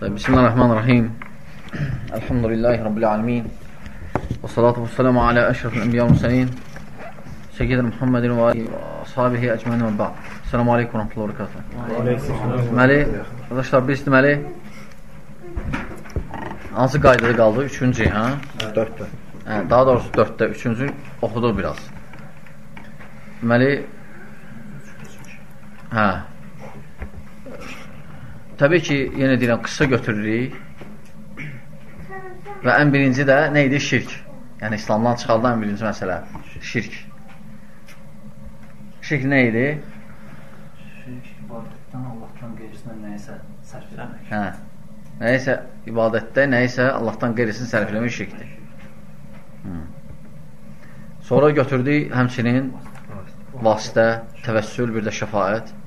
Bismillahirrahmanirrahim. Elhamdülillahi Rabbil alemin. Və salatu və selamu alə əşrafil ənbiya müsəlin. Seyyid Muhammedin və ashabihi əcmənin və ba'd. Selamu aleykum və rəhmətullah və rəkatı. Deməli, arkadaşlar, biz deməli, hansı qaydada qaldı? Üçüncü, hə? Dörddə. Hə, daha doğrusu dörddə, üçüncü oxuduq biraz. Deməli, hə, Təbii ki, yenə deyirəm, qısa götürürük və ən birinci də nə idi? Şirk. Yəni, İslamdan çıxardan ən birinci məsələ şirk. Şirk nə idi? Şirk ibadətdən Allahdan qeyrisinə nəyisə sərf eləmək. Hə, nəyisə ibadətdə, nəyisə Allahdan qeyrisini sərf eləmək şirkdir. Hı. Sonra götürdük həmçinin vasitə, təvəssül, bir də şəfayət.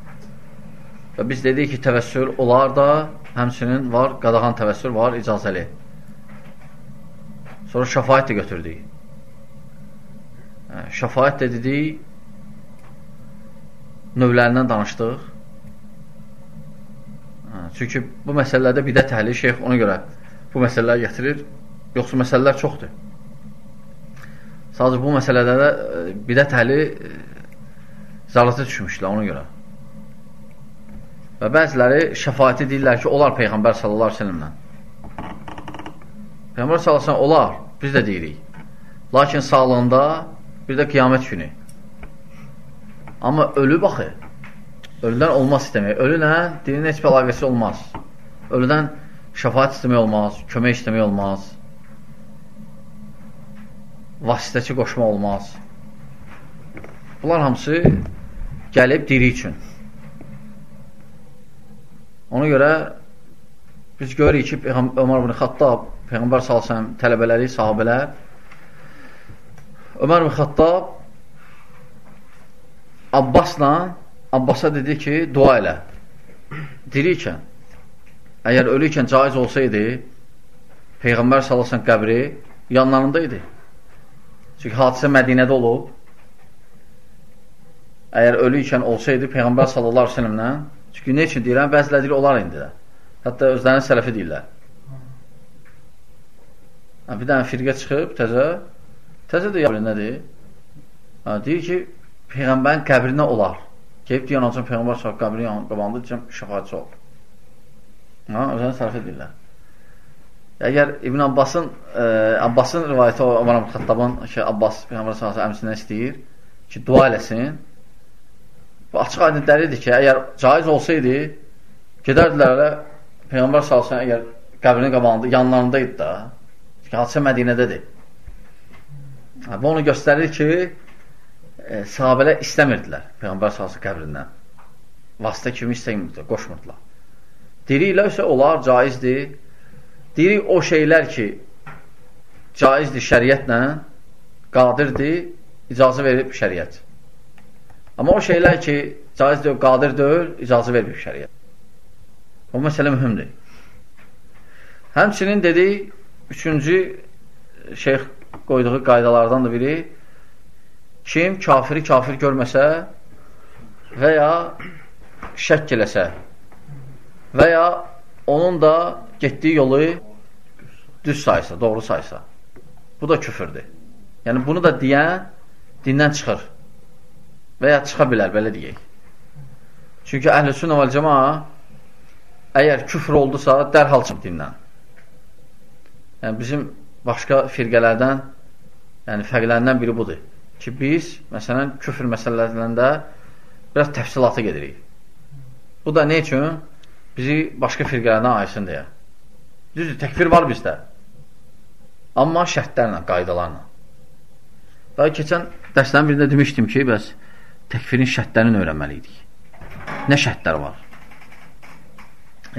Və biz dedik ki, təvəssül olar da, həmçinin var, qadağan təvəssül var, icazəli. Sonra şəfayət də götürdük. Hə, şəfayət də dedik, növlərindən danışdıq. Hə, çünki bu məsələlərdə bidət əhli şeyx ona görə bu məsələləri gətirir. Yoxsa məsələlər çoxdur. Sadəcə bu məsələlərdə e, bidət əhli e, zalata düşmüşlər ona görə. Və bəziləri şəfayəti deyirlər ki, olar Peyğəmbər sallallahu aleyhi ve sellemlə. Peyğəmbər sallallahu aleyhi ve sellem olar, biz də deyirik. Lakin sağlığında bir də qiyamət günü. Amma ölü baxı, ölüdən olmaz istəmək. Ölülə dinin heç bir əlaqəsi olmaz. Ölüdən şəfayət istəmək olmaz, kömək istəmək olmaz, vasitəçi qoşma olmaz. Bunlar hamısı gəlib diri üçün. Ona görə biz görürük ki, Ömər ibn Xattab, Peyğəmbər salsam, tələbələri, sahabələr, Ömər ibn Xattab Abbasla, Abbasa dedi ki, dua elə. Dirikən, əgər ölüykən caiz olsaydı, Peyğəmbər salsam qəbri yanlarında idi. Çünki hadisə Mədinədə olub. Əgər ölüykən olsaydı, Peyğəmbər sallallahu aleyhi ve sellemlə Çünki ne üçün deyirəm? Bəziləri deyir, olar indi də. Hətta özlərinin sələfi deyirlər. Ha, bir dənə firqə çıxıb təzə, təzə də yapılır, nədir? Ha, deyir ki, Peyğəmbərin qəbrinə olar. Gelib deyən olacaq Peyğəmbər səhv qəbrin qabağında deyəcəm, şəfayətçi ol. Ha, özlərinin sələfi deyirlər. Əgər İbn Abbasın e, Abbasın rivayəti o Ömər Xattabın ki, Abbas Peyğəmbər sallallahu əmsindən istəyir ki, dua eləsin. Açıq aydın dəlildir ki, əgər caiz olsaydı, gedərdilər Peyğəmbər salsın, əgər qəbrinin qabağında, yanlarındaydı da. Çünki hadisə Mədinədədir. Bu onu göstərir ki, e, sahabələr istəmirdilər Peyğəmbər salsın qəbrindən. Vasitə kimi istəmirdilər, qoşmurdular. Diri ilə isə olar, caizdir. Diri o şeylər ki, caizdir şəriətlə, qadirdir, icazə verib şəriət. Amma o şeylər ki, caiz deyil, qadir deyil, icazı vermir şəriyyət. O məsələ mühümdür. Həmçinin dedik, üçüncü şeyx qoyduğu qaydalardan da biri, kim kafiri kafir görməsə və ya şək eləsə və ya onun da getdiyi yolu düz saysa, doğru saysa, bu da küfürdür. Yəni, bunu da deyən dindən çıxır. Və ya çıxa bilər, belə deyək. Çünki əhl-i sünnə vəl cəma əgər küfr oldusa, dərhal çıx dindən. Yəni, bizim başqa firqələrdən, yəni fərqlərindən biri budur. Ki, biz, məsələn, küfr məsələlərində biraz təfsilata gedirik. Bu da ne üçün? Bizi başqa firqələrdən ayırsın deyə. Düzdür, təkfir var bizdə. Amma şərtlərlə, qaydalarla. Daha keçən dərslərin birində demişdim ki, bəs təkfirin şərtlərini öyrənməliydik. Nə şərtlər var?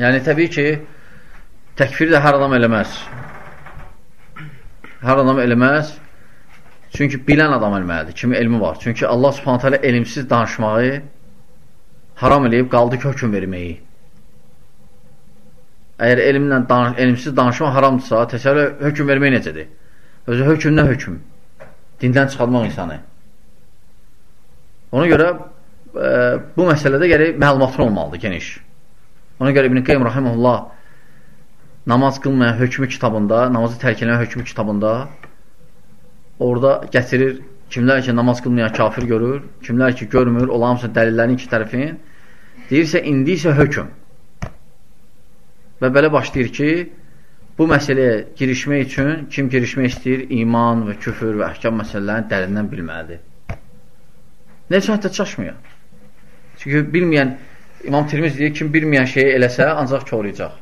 Yəni, təbii ki, təkfiri də hər adam eləməz. Hər adam eləməz. Çünki bilən adam eləməlidir. Kimi elmi var. Çünki Allah subhanətə alə elmsiz danışmağı haram eləyib, qaldı ki, hökum verməyi. Əgər elmlə danış elmsiz danışma haramdırsa, təsəvvür hökum vermək necədir? Özü hökum nə hökum? Dindən çıxartmaq insanı. Ona görə e, bu məsələdə gərək məlumatın olmalıdır geniş. Ona görə İbn-i Qeym Rahimullah namaz qılmayan hökmü kitabında, namazı tərk edən hökmü kitabında orada gətirir kimlər ki, namaz qılmayan kafir görür, kimlər ki, görmür, olan hamısı dəlillərin iki tərəfin. Deyirsə, indi isə hökm. Və belə başlayır ki, bu məsələyə girişmək üçün kim girişmək istəyir? İman və küfür və əhkam məsələlərini dərindən bilməlidir. Necə hətta çaşmıyor. Çünki bilməyən, İmam Tirmiz deyir, kim bilməyən şeyi eləsə, ancaq koruyacaq.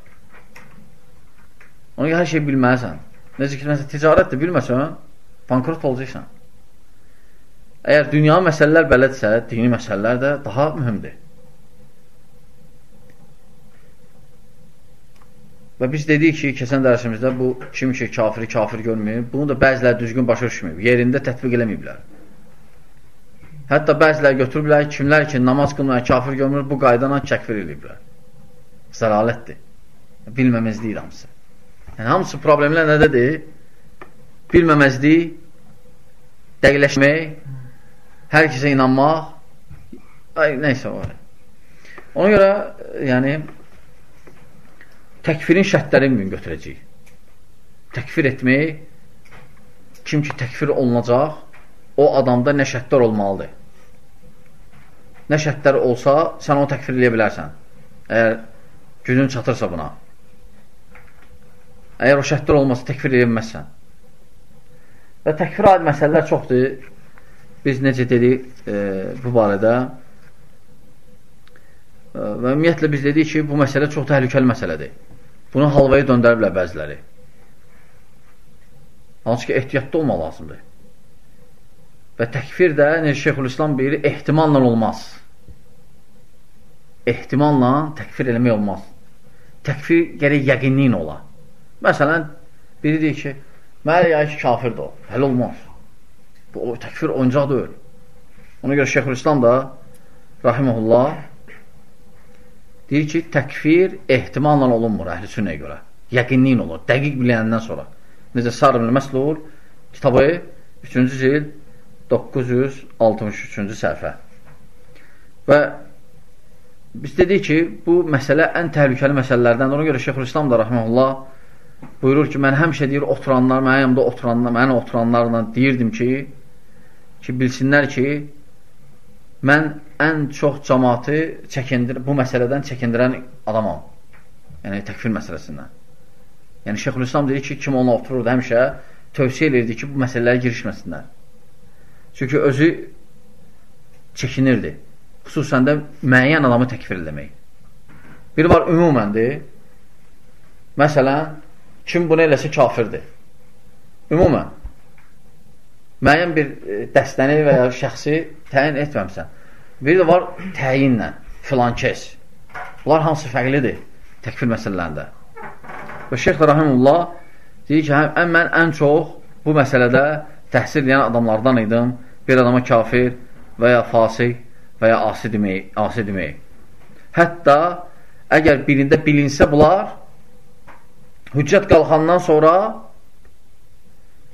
Ona hər şeyi bilməlisən. Necə ki, məsələn, ticarət də bilməsən, bankrot olacaqsan. Əgər dünya məsələlər bələdsə, dini məsələlər də daha mühümdir. Və biz dedik ki, keçən dərsimizdə bu kim ki, kafiri kafir görməyib, bunu da bəziləri düzgün başa düşməyib, yerində tətbiq eləməyiblər. Hətta bəzilər götürüblər, kimlər ki, namaz qılmayan kafir görmür, bu qaydana kəkfir eləyiblər. Zəralətdir. Bilməməzlik hamısı. Yəni, hamısı problemlər nədədir? Bilməməzlik, dəqiqləşmək, hər kəsə inanmaq, ay, neysə o. Ona görə, yəni, təkfirin şərtlərini gün götürəcək. Təkfir etmək, kim ki təkfir olunacaq, o adamda nə şərtlər olmalıdır nə şərtlər olsa, sən onu təkfir edə bilərsən. Əgər gücün çatırsa buna. Əgər o şərtlər olmasa, təkfir edə bilməzsən. Və təkfir aid məsələlər çoxdur. Biz necə dedik e, bu barədə e, və ümumiyyətlə biz dedik ki, bu məsələ çox təhlükəli məsələdir. Bunu halvaya döndəriblər bəziləri. Hansı ki, ehtiyatda olmaq lazımdır. Və təkfir də, necə Şeyxülislam buyurir, ehtimalla olmaz ehtimalla təkfir eləmək olmaz. Təkfir gərək yəqinliyin ola. Məsələn, biri deyir ki, mənə ya ki, kafirdir o. Hələ olmaz. Bu, o, təkfir oyuncaq deyil. Ona görə Şeyxülislam da, rahiməhullah, deyir ki, təkfir ehtimalla olunmur əhl-i sünnəyə görə. Yəqinliyin olur, dəqiq biləyəndən sonra. Necə Sarımlı Məslul kitabı 3-cü cil 963-cü səhifə. Və Biz dedik ki, bu məsələ ən təhlükəli məsələlərdən. Ona görə Şeyxülislam da rəhməhullah buyurur ki, mən həmişə deyir, oturanlar, mənim yanımda oturanlar, mənə oturanlarla deyirdim ki, ki, bilsinlər ki, mən ən çox cəmatı çəkindir, bu məsələdən çəkindirən adamam. Yəni, təkfir məsələsindən. Yəni, Şeyxülislam deyir ki, kim ona otururdu həmişə, tövsiyə edirdi ki, bu məsələlərə girişməsinlər. Çünki özü çəkinirdi xüsusən də müəyyən adamı təkfir eləmək. Bir var ümuməndir. Məsələn, kim bunu eləsə kafirdir. Ümumən. Müəyyən bir e, dəstəni və ya şəxsi təyin etməmsən. Bir də var təyinlə, filan kes. Bunlar hansı fərqlidir təkfir məsələlərində. Və Şeyx Rahimullah deyir ki, həm, mən ən çox bu məsələdə təhsil edən adamlardan idim. Bir adama kafir və ya fasik və ya asi demək, asi demək. Hətta əgər birində bilinsə bunlar, hüccət qalxandan sonra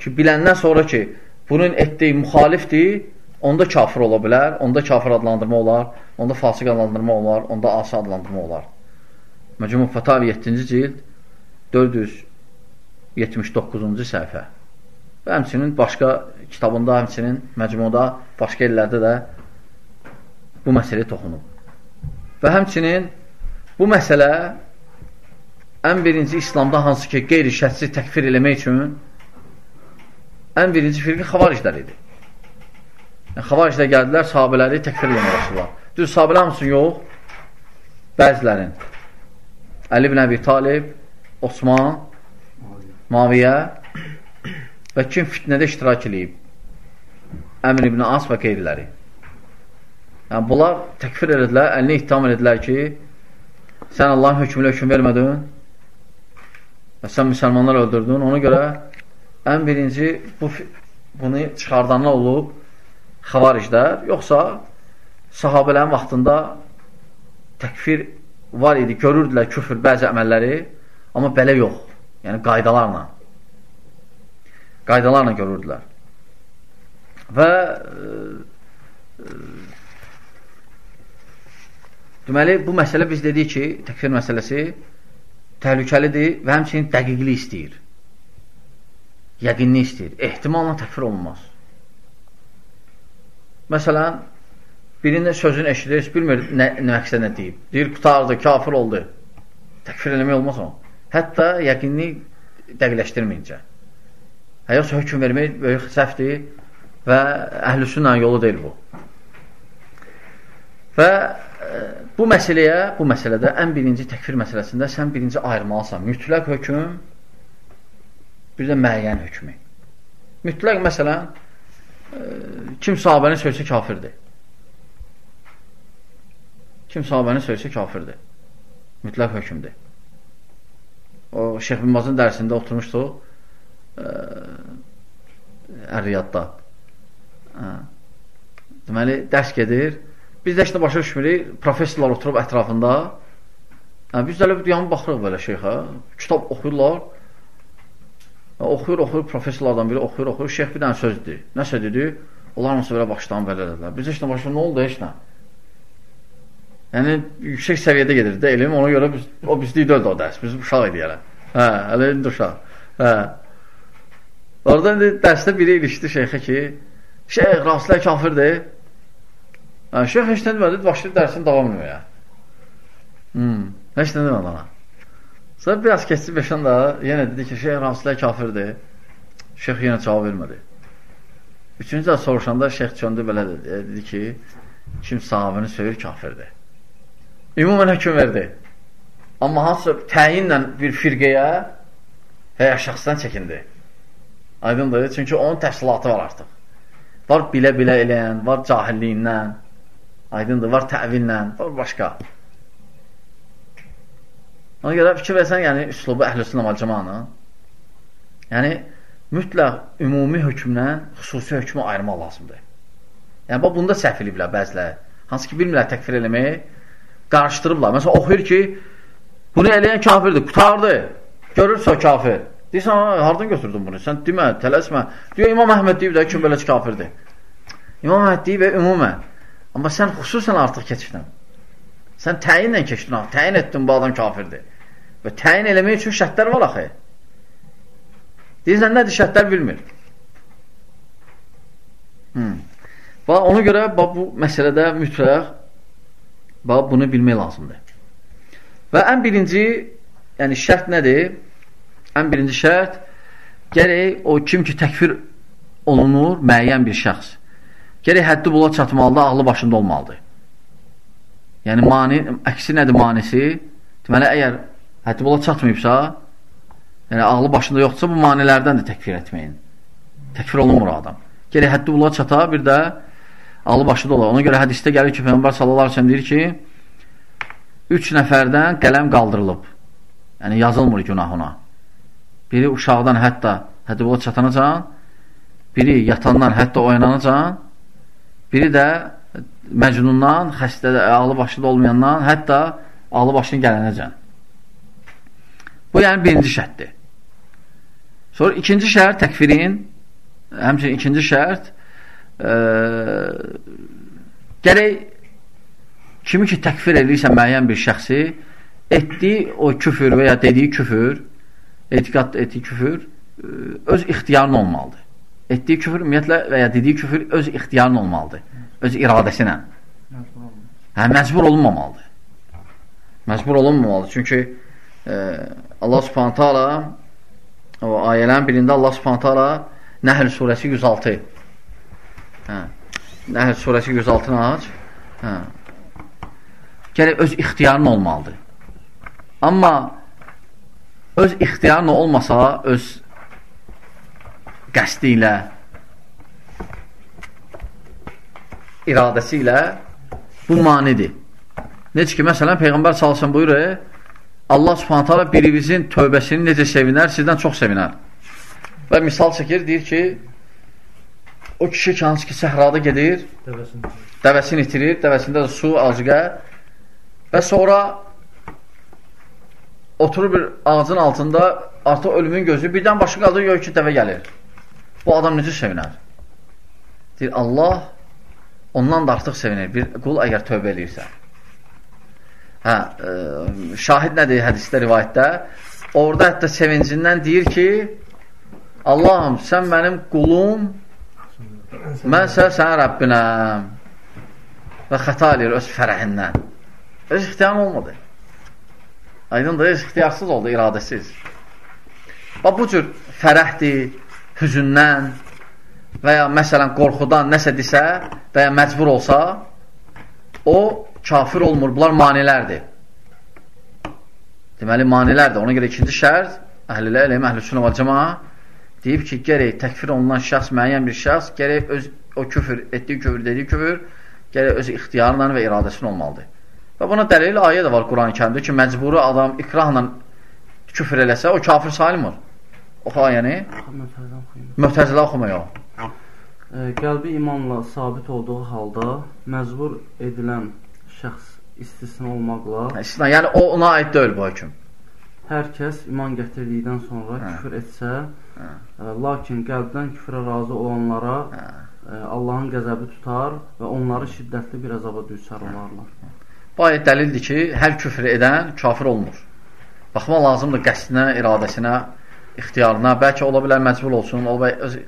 ki, biləndən sonra ki, bunun etdiyi müxalifdir, onda kafir ola bilər, onda kafir adlandırma olar, onda fasıq adlandırma olar, onda asi adlandırma olar. Məcmu Fatavi 7-ci cild 479-cu səhifə. Və həmçinin başqa kitabında, həmçinin məcmuda, başqa illərdə də bu məsələyə toxunub. Və həmçinin bu məsələ ən birinci İslamda hansı ki, qeyri-şərtsiz təkfir eləmək üçün ən birinci firqi xavariclər idi. Yəni, xavariclər gəldilər, sahabələri təkfir eləmək başladılar. Düz sahabələr hamısını yox, bəzilərin. Əli ibn Əbi Talib, Osman, Maviyə və kim fitnədə iştirak edib? Əmr ibn As və qeyriləri. Yəni, bunlar təkfir edilər, əlini ittiham edilər ki, sən Allahın hökmülə hökm vermədin və sən müsəlmanlar öldürdün. Ona görə ən birinci bu, bunu çıxardanlar olub xavariclər, yoxsa sahabələrin vaxtında təkfir var idi, görürdülər küfür bəzi əməlləri, amma belə yox, yəni qaydalarla. Qaydalarla görürdülər. Və e, e, Deməli, bu məsələ biz dedik ki, təkfir məsələsi təhlükəlidir və həmçinin dəqiqlik istəyir. Yəqinlik istəyir. Ehtimalla təkfir olunmaz. Məsələn, birinin sözünü eşidir, heç bilmir nə, nə məqsədlə deyib. Deyir, qutardı, kafir oldu. Təkfir eləmək olmaz o. Hətta yəqinlik dəqiqləşdirməyincə. Hə, yoxsa hökum vermək böyük səhvdir və əhlüsünlə yolu deyil bu. Və bu məsələyə, bu məsələdə ən birinci təkfir məsələsində sən birinci ayırmalısan. Mütləq hökm, bir də müəyyən hökmü. Mütləq məsələn, e, kim sahabəni söysə kafirdir. Kim sahabəni söysə kafirdir. Mütləq hökmdir. O, Şeyh Bilmazın dərsində oturmuşduq e, Ər-Riyadda. Deməli, dərs gedir Biz də işte başa düşmürük, professorlar oturub ətrafında. Hə, biz də elə bir yanı baxırıq belə şeyxə. Kitab oxuyurlar. Hə, oxuyur, oxuyur, professorlardan biri oxuyur, oxuyur. Şeyx bir dənə sözdür. Nəsə dedi? Onlar hamısı belə başdan belə dedilər. Biz heç nə başa nə oldu, heç nə. Yəni, yüksək səviyyədə gedir də elm. Ona görə biz, o bizlik deyildi o dərs. Biz uşaq idi yəni. Hə, hələ indi uşaq. Hə. Orada indi dərsdə biri ilişdi şeyxə ki, şeyx, rastlər kafirdir. Hə, şeyx heç nə demədi, başlayıb dərsini davam etməyə. Hmm, heç nə demədi ona. Sonra biraz keçdi 5-10 da yenə dedi ki, şeyx Rasulə kafirdir. Şeyx yenə cavab vermədi. Üçüncü də soruşanda şeyx çöndü belə dedi, e, dedi ki, kim sahabını söyür kafirdir. Ümumən hökum verdi. Amma hansı təyinlə bir firqəyə və ya şəxsdən çəkindi. Aydındır? Çünki onun təfsilatı var artıq. Var bilə-bilə eləyən, var cahilliyindən, Aydındır, var təvillə, var başqa. Ona görə fikir versən, yəni üslubu əhl-i və cəmanı. Yəni mütləq ümumi hökmlə xüsusi hökmü ayırmaq lazımdır. Yəni bax bunda səhv eləyiblər bəzilər. Hansı ki bilmirlər təkfir eləməyi, qarışdırıblar. Məsələn oxuyur ki, bunu eləyən kafirdir, qutardı. Görürsə kafir. Deyirsən, hardan götürdün bunu? Sən demə, tələsmə. Deyir, İmam Əhməd deyib də kim belə kafirdir. İmam Əhməd deyib ümumən. Amma sən xüsusən artıq keçdin. Sən təyinlə keçdin, təyin etdin bu adam kafirdir. Və təyin eləmək üçün şərtlər var axı. Deyirsən, nədir şərtlər bilmir. Hmm. Bax, ona görə bax, bu məsələdə mütləq bax, bunu bilmək lazımdır. Və ən birinci yəni şərt nədir? Ən birinci şərt gərək o kim ki təkfir olunur, müəyyən bir şəxs Gerək həddi bula çatmalıdır, ağlı başında olmalıdır. Yəni, mani, əksi nədir manisi? Deməli, əgər həddi bula çatmayıbsa, yəni ağlı başında yoxdursa, bu manilərdən də təkfir etməyin. Təkfir olunmur adam. Gerək həddi bula çata, bir də ağlı başında olur. Ona görə hədisdə gəlir ki, Peyğəmbər sallallahu aleyhi deyir ki, üç nəfərdən qələm qaldırılıb. Yəni, yazılmır günahına. Biri uşaqdan hətta həddi bula çatanacan, biri yatandan hətta oyananacan, Biri də məcnundan, xəstədə, ağlı başında olmayandan, hətta ağlı başını gələnəcən. Bu, yəni birinci şərtdir. Sonra ikinci şərt təkfirin, həmçinin ikinci şərt e, gərək kimi ki təkfir edirsə müəyyən bir şəxsi etdiyi o küfür və ya dediyi küfür, etiqat etdiyi küfür e, öz ixtiyarın olmalıdır etdiyi küfür ümumiyyətlə və ya dediyi küfür öz ixtiyarın olmalıdır. Öz iradəsi ilə. Hə, məcbur olunmamalıdır. Məcbur olunmamalıdır. Çünki e, Allah subhanətə ala o ayələrin birində Allah subhanətə ala Nəhl surəsi 106 hə, Nəhl surəsi 106-nı aç hə, gərək öz ixtiyarın olmalıdır. Amma öz ixtiyarın olmasa, öz qəsdi ilə, iradəsi ilə bu manidir. Necə ki, məsələn, Peyğəmbər salsın buyurur, Allah subhanət hala birimizin tövbəsini necə sevinər, sizdən çox sevinər. Və misal çəkir, deyir ki, o kişi ki, hansı ki, səhrada gedir, dəvəsini, dəvəsini itirir, dəvəsində də su, azıqə və sonra oturur bir ağacın altında, artıq ölümün gözü, birdən başı qaldır, gör ki, dəvə gəlir. Bu adam necə sevinər? Deyir, Allah ondan da artıq sevinir. Bir qul əgər tövbə eləyirsə. hə, ə, şahid nədir hədisdə, rivayətdə? Orada hətta sevincindən deyir ki, Allahım, sən mənim qulum, mən sən sənin Rəbbinəm və xəta eləyir öz fərəhindən. Öz ixtiyarın olmadı. Aydındır, öz ixtiyarsız oldu, iradəsiz. Və bu cür fərəhdir, hüzündən və ya məsələn qorxudan nəsə desə və ya məcbur olsa, o kafir olmur. Bunlar manilərdir. Deməli, manilərdir. Ona görə ikinci şərt, əhl-ilə eləm, əhl-i və cəma deyib ki, gərək təkfir olunan şəxs, müəyyən bir şəxs, gərək öz o küfür, etdiyi küfür, dediyi küfür, gərək öz ixtiyarla və iradəsilə olmalıdır. Və buna dəlil ayə də var Quran-ı kərimdə ki, məcburi adam ikrahla küfür eləsə, o kafir sayılmır. Oxu ayəni. Möhtəzilə oxumuyor. Qəlbi imanla sabit olduğu halda məcbur edilən şəxs istisna olmaqla İstisna, yəni o ona aid deyil bu hökm. Hər kəs iman gətirdikdən sonra hə. küfür etsə, hə. ə, lakin qəlbdən küfrə razı olanlara hə. ə, Allahın qəzəbi tutar və onları şiddətli bir əzaba düçar olarlar. Bu ayət dəlildir ki, hər küfr edən kafir olmur. Baxma lazımdır qəsdinə, iradəsinə, ixtiyarına. Bəlkə ola bilər məcbur olsun, ola bilər öz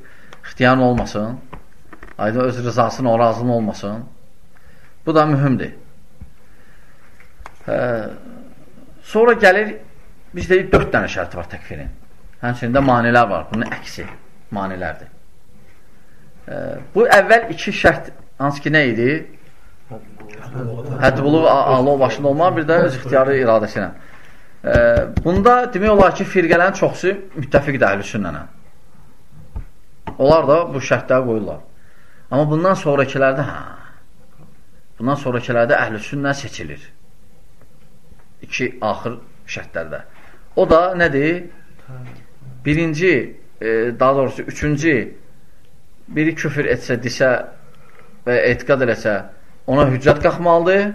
ixtiyarın olmasın. Aydın öz rızasına, o razının olmasın. Bu da mühümdir. Hə, sonra gəlir, biz deyik, dörd dənə şərti var təkfirin. Həmçində manilər var, bunun əksi manilərdir. Hə, bu əvvəl iki şərt, hansı ki, nə idi? Hədbuluq Allah başında olmaq, bir də öz ixtiyarı iradəsi ilə. Bunda demək olar ki, firqələrin çoxsu müttəfiqdir əhl-i sünnənə. Onlar da bu şərtləri qoyurlar. Amma bundan sonrakilərdə, hə, bundan sonrakilərdə əhl-i sünnə seçilir. İki axır şərtlərdə. O da nədir? Birinci, e, daha doğrusu üçüncü, biri küfür etsə, disə və etiqad eləsə, ona hüccət qalxmalıdır.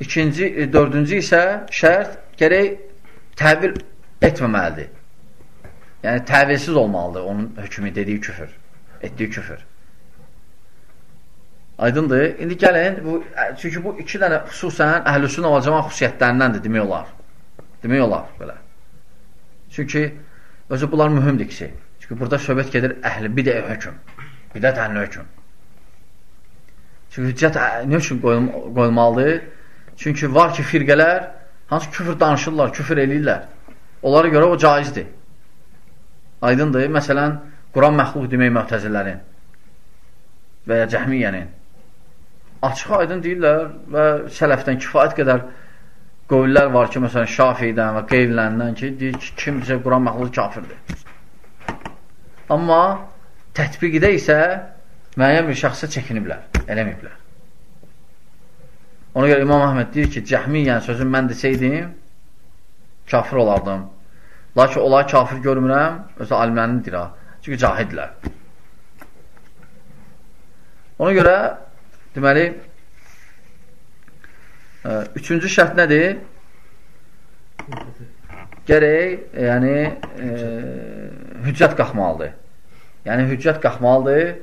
İkinci, e, dördüncü isə şərt gərək təvil etməməlidir. Yəni, təvilsiz olmalıdır onun hökmü dediyi küfür, etdiyi küfür. Aydındır. İndi gəlin, bu, çünki bu iki dənə xüsusən əhlüsün olacama xüsusiyyətlərindəndir, demək olar. Demək olar, belə. Çünki özü bunlar mühümdir ki. Çünki burada söhbət gedir əhli bidə hökm, bidət əhli hökm. Çünki hüccət nə üçün qoyulmalıdır? Çünki var ki, firqələr hansı küfür danışırlar, küfür eləyirlər. Onlara görə o caizdir. Aydındır. Məsələn, Quran məxluq demək mühtəzirlərin və ya cəhmiyyənin. Açıq aydın deyirlər və sələfdən kifayət qədər qövllər var ki, məsələn, Şafiydən və qeyvlərindən ki, deyir ki, kim bizə Quran məxluq kafirdir. Amma tətbiqdə isə müəyyən bir şəxsə çəkiniblər, eləməyiblər. Ona görə İmam Əhməd deyir ki, cəhmiyyən sözün mən desəydim, kafir olardım. Lakin onları kafir görmürəm, özü alimlərindir ha. Çünki cahidlər. Ona görə, deməli, e, üçüncü şərt nədir? Gərək, yəni, ə, e, hüccət qalxmalıdır. Yəni, hüccət qalxmalıdır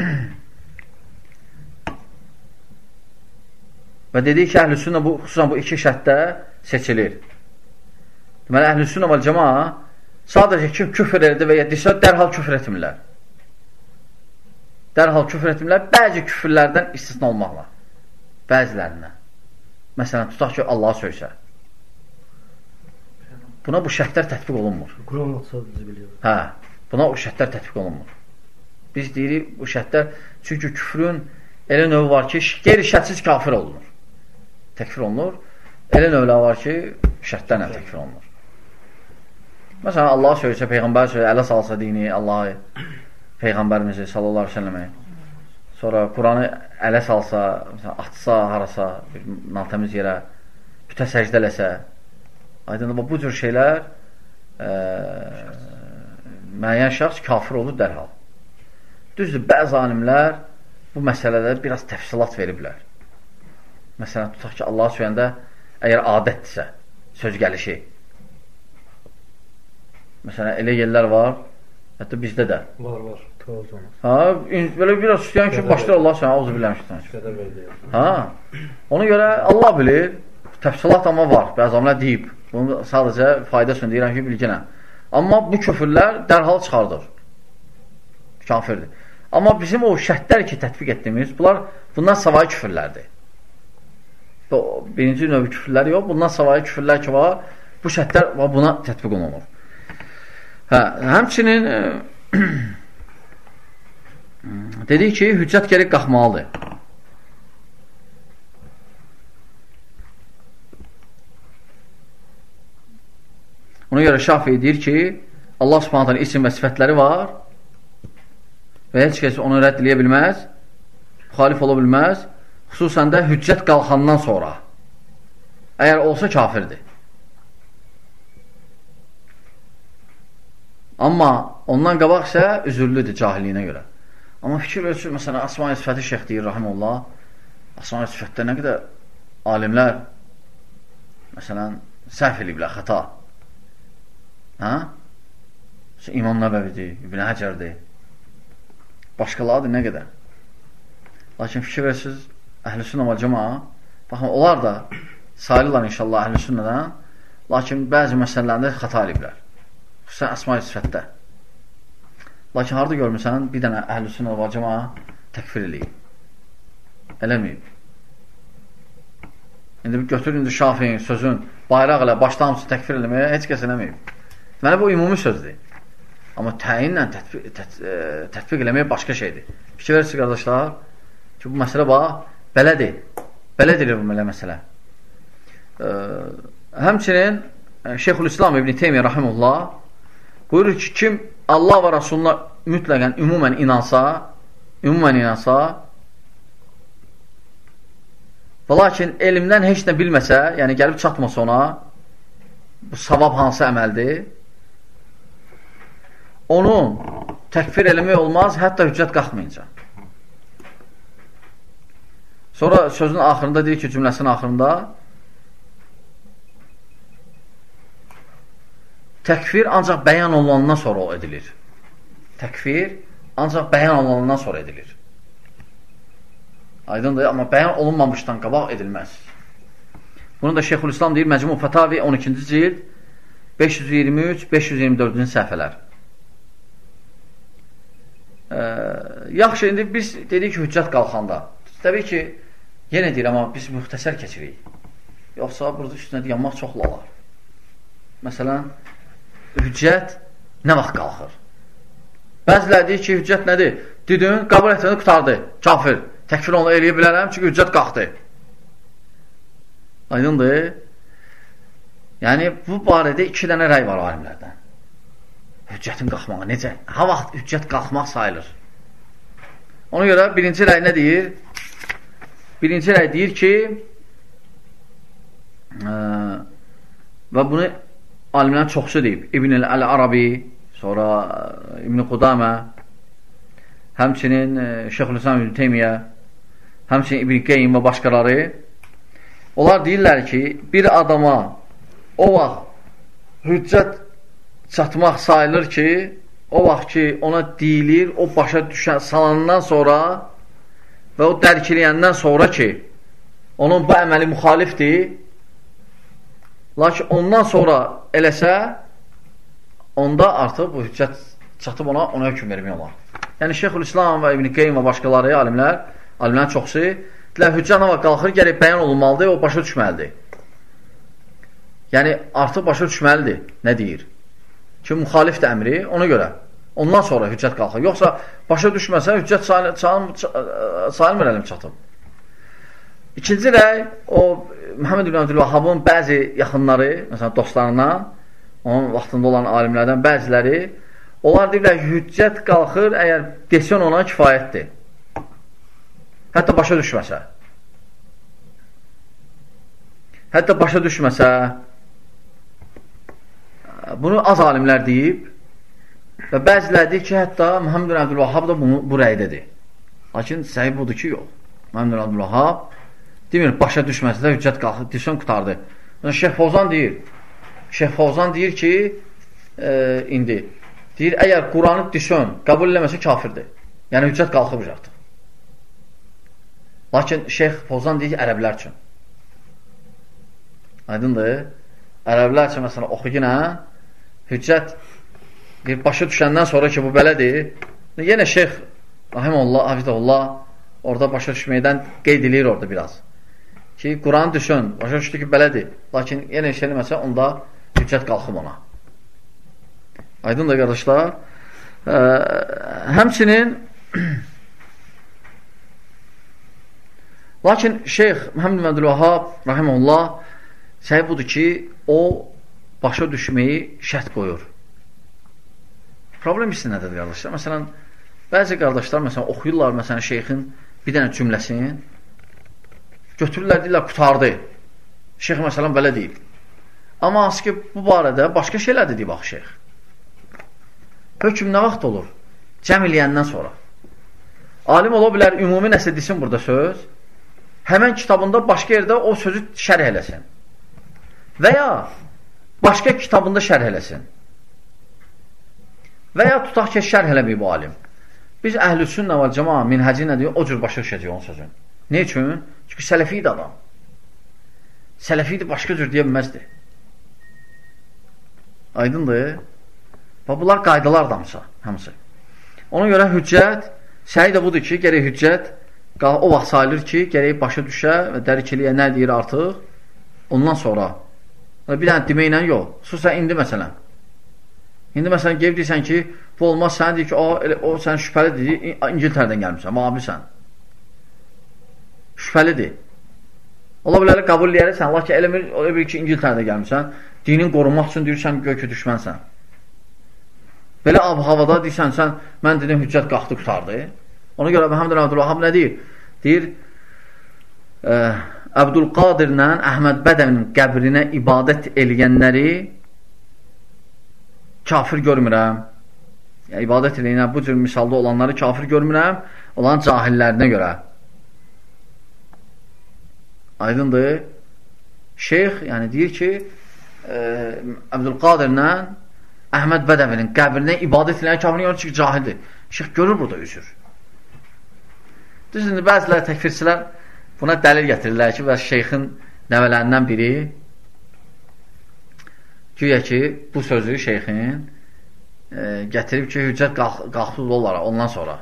Və dedik ki, əhl-i sünnə bu, xüsusən bu iki şərtdə seçilir. Deməli, əhl-i sünnə və cəma sadəcə kim küfr edir və ya desə, dərhal küfr etmirlər. Dərhal küfr etmirlər, bəzi küfrlərdən istisna olmaqla. Bəzilərindən. Məsələn, tutaq ki, Allah söysə. Buna bu şərtlər tətbiq olunmur. Quran sadəcə bilir. Hə, buna o şərtlər tətbiq olunmur. Biz deyirik bu şərtlər, çünki küfrün elə növü var ki, qeyri-şərtsiz kafir olunur. Təkfir olunur. Elə növlər var ki, şərtlərlə təkfir olunur. Məsələn, Allah söyləsə, Peyğəmbər söylə, ələ salsa dini, Allahı, Peyğəmbərimizi, sallallahu aleyhi ve səlləmə, sonra Quranı ələ salsa, məsələn, atsa, harasa, bir natəmiz yerə, bütə səcdə eləsə, aydın, bu cür şeylər ə, müəyyən şəxs kafir olur dərhal. Düzdür, bəzi alimlər bu məsələdə biraz təfsilat veriblər. Məsələn, tutaq ki, Allah söyəndə əgər adətdirsə, söz gəlişi. Məsələn, elə yerlər var, hətta bizdə də. Var, var. Ha, belə biraz istəyən ki, başlar Allah sənə auzu biləmişsən. Ha. Ona görə Allah bilir, təfsilat amma var. Bəzi amlər deyib. Bunu sadəcə fayda üçün deyirəm ki, bilginə. Amma bu küfürlər dərhal çıxardır. Kafirdir. Amma bizim o şərtlər ki, tətbiq etdiyimiz, bunlar bundan savayı küfürlərdir. Birinci növ küfürlər yox, bundan savayı küfürlər ki var, bu şərtlər buna tətbiq olunur. Hə, həmçinin Dedik ki, hüccət gerək qalxmalıdır. Ona görə Şafi deyir ki, Allah subhanətənin isim və sifətləri var və heç kəs onu rədd eləyə bilməz, müxalif ola bilməz, xüsusən də hüccət qalxandan sonra. Əgər olsa kafirdir. Amma ondan qabaq isə üzürlüdür cahilliyinə görə. Amma fikir verir, məsələn, Asma-i Sifəti şeyx deyir, rahimullah, Asma-i Sifətdə nə qədər alimlər, məsələn, səhv eləyiblər, xəta. Hə? İmam Nəbəvidir, İbn Həcərdir. Başqalardır nə qədər. Lakin fikir verirsiniz, əhl-i sünnə və cəma, baxın, onlar da sayılırlar inşallah əhl-i sünnədən, lakin bəzi məsələlərində xəta eləyiblər. Xüsusən Əsma-i Sifətdə. Lakin harada görmüsən, bir dənə əhl-i sünnə və cəma təkfir eləyib. Eləməyib. İndi götür, indi Şafiyin sözün bayraq ilə başdan hamısı təkfir eləməyə heç kəs eləməyib. Deməli, bu ümumi sözdür. Amma təyinlə tətbiq, tət, e, tətbiq eləməyə başqa şeydir. Fikir verirsiniz, qardaşlar, ki, bu məsələ bax, belədir. Belədir bu məsələ. Ə, həmçinin e, Şeyxülislam İbn Teymiyyə Rahimullah buyurur ki, kim Allah və Rasuluna mütləqən ümumən inansa, ümumən inansa və lakin elmdən heç nə bilməsə, yəni gəlib çatmasa ona, bu savab hansı əməldir? Onun təkfir eləmək olmaz, hətta hüccət qalxmayınca. Sonra sözün axırında deyir ki, cümləsinin axırında Təkfir ancaq bəyan olunandan sonra edilir. Təkfir ancaq bəyan olunandan sonra edilir. Aydındır, amma bəyan olunmamışdan qabaq edilməz. Bunu da Şeyxülislam deyir, Məcmu Fətavi 12-ci cild 523-524-cü səhifələr. Ee, yaxşı, indi biz dedik ki, hüccət qalxanda. Təbii ki, yenə deyir, amma biz müxtəsər keçirik. Yoxsa burada üstünə yanmaq çox lalar. Məsələn, hüccət nə vaxt qalxır? Bəziləri deyir ki, hüccət nədir? Didin, qabul etməni qutardı, kafir. Təkfir onu eləyə bilərəm, çünki hüccət qalxdı. Aydındır. Yəni, bu barədə iki dənə rəy var alimlərdən. Hüccətin qalxmağı necə? Ha vaxt hüccət qalxmaq sayılır. Ona görə birinci rəy nə deyir? Birinci rəy deyir ki, ə, və bunu alimlərin çoxsu deyib. İbn əl-Arabi, sonra e, İbn Qudamə, həmçinin e, Şeyxülislam İbn Teymiyyə, həmçinin İbn Qeym və başqaları onlar deyirlər ki, bir adama o vaxt hüccət çatmaq sayılır ki, o vaxt ki, ona deyilir, o başa düşən, salandan sonra və o dərk eləyəndən sonra ki, onun bu əməli müxalifdir, Lakin ondan sonra eləsə, onda artıq bu hüccət çatıb ona, ona hökum vermək olar. Yəni Şeyxülislam və İbn Qeym və başqaları alimlər, alimlərin çoxsu deyirlər, hüccət nə vaxt qalxır, gəlib bəyan olunmalıdır, o başa düşməlidir. Yəni artıq başa düşməlidir, nə deyir? Ki, müxalifdir əmri, ona görə. Ondan sonra hüccət qalxır. Yoxsa başa düşməsə, hüccət sayılmır əlim çatıb. İkinci rəy, o Məhəmməd ibn Abdülvahabın bəzi yaxınları, məsələn, dostlarından, onun vaxtında olan alimlərdən bəziləri, onlar deyirlər, hüccət qalxır, əgər desən ona kifayətdir. Hətta başa düşməsə. Hətta başa düşməsə, bunu az alimlər deyib və bəziləri deyir ki, hətta Məhəmməd ibn Abdülvahab da bunu, bu rəydədir. Lakin səhib budur ki, yox. Məhəmməd ibn Abdülvahab demir, başa düşməsə də hüccət qalxır, deyirsən, qutardı. Şeyh Fovzan deyir, Şeyh Fovzan deyir ki, e, indi, Deyir, əgər Quranı düşün, qəbul eləməsə kafirdir. Yəni, hüccət qalxıb artıq. Lakin Şeyx Fozan deyir ki, ərəblər üçün. Aydındır. Ərəblər üçün, məsələn, oxu yenə hüccət bir başa düşəndən sonra ki, bu belədir, yenə Şeyx Rahimullah, Hafizullah orada başa düşməkdən qeyd edir orada biraz. Ki, Quranı düşün, başa düşdü ki, belədir. Lakin yenə şey eləməsə, onda hüccət qalxıb ona. Aydın da qardaşlar. Ə, həmçinin lakin Şeyx Məhəmməd Məbdülvahab Rahimullah səhi budur ki, o başa düşməyi şərt qoyur. Problem hissi nədir qardaşlar? Məsələn, bəzi qardaşlar məsələn oxuyurlar məsələn şeyxin bir dənə cümləsini götürürlər deyirlər qutardı. Şeyx məsələn belə deyib. Amma hansı ki bu barədə başqa şeylər deyib axı şeyx. Hökm nə vaxt olur? Cəm eləyəndən sonra. Alim ola bilər, ümumi nəsə desin burada söz. Həmən kitabında başqa yerdə o sözü şərh eləsin. Və ya başqa kitabında şərh eləsin. Və ya tutaq ki, şərh eləməyib bu alim. Biz əhl-i sünnə və cəma minhəci nə deyir? O cür başa düşəcək onun sözün. Ne üçün? Çünki sələfi idi adam. Sələfi idi, başqa cür deyə bilməzdi. Aydındır. Və bunlar qaydalar damsa, hamısı. Ona görə hüccət, səhi də budur ki, gərək hüccət o vaxt sayılır ki, gərək başa düşə və dərik eləyə nə deyir artıq, ondan sonra. Bir dənə deməklə yox. Xüsusən indi məsələn. İndi məsələn gəlib deyirsən ki, bu olmaz, sənə deyir ki, o, elə, o sən şübhəlidir, İngiltərədən gəlmişsən, mavisən. Şübhəlidir. Ola bilər qəbul eləyərsən, lakin eləmir, ola bilər ki, İngiltərədə gəlmişsən, dinin qorunmaq üçün deyirsən, gökü düşmənsən. Belə ab havada deyirsən, sən, mən dedim, hüccət qalxdı, qutardı. Ona görə Məhəmməd Abdülvahab nə deyir? Deyir, ə, Əbdülqadirlə Əhməd Bədəvinin qəbrinə ibadət eləyənləri kafir görmürəm. Yəni, ibadət edəyinə bu cür misalda olanları kafir görmürəm, olan cahillərinə görə. Aydındır. Şeyx yəni deyir ki, e, Əbdülqadirlə Əhməd Bədəvinin qəbrinə ibadət edən kafir görür ki, cahildir. Şeyx görür burada üzür. Düzdür, bəzilər təkfirçilər buna dəlil gətirirlər ki, və şeyxin nəvələrindən biri Güya ki, bu sözü şeyxin e, gətirib ki, hüccət qalx qalxdı olaraq ondan sonra.